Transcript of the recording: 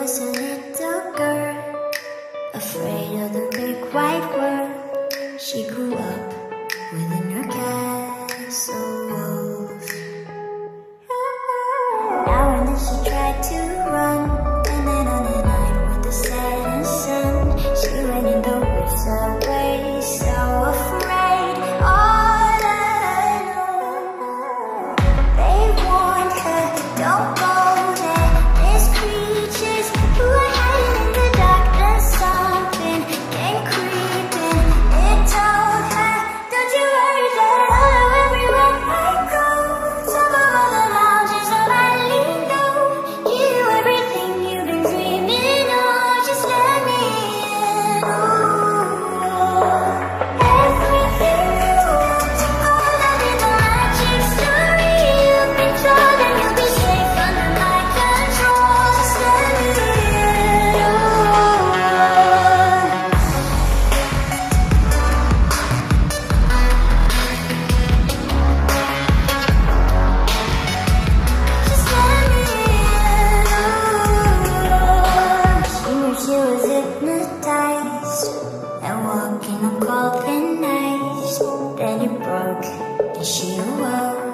was a little girl, afraid of the big white world. She grew up And I woke in a broken night. Then it broke, and she awoke.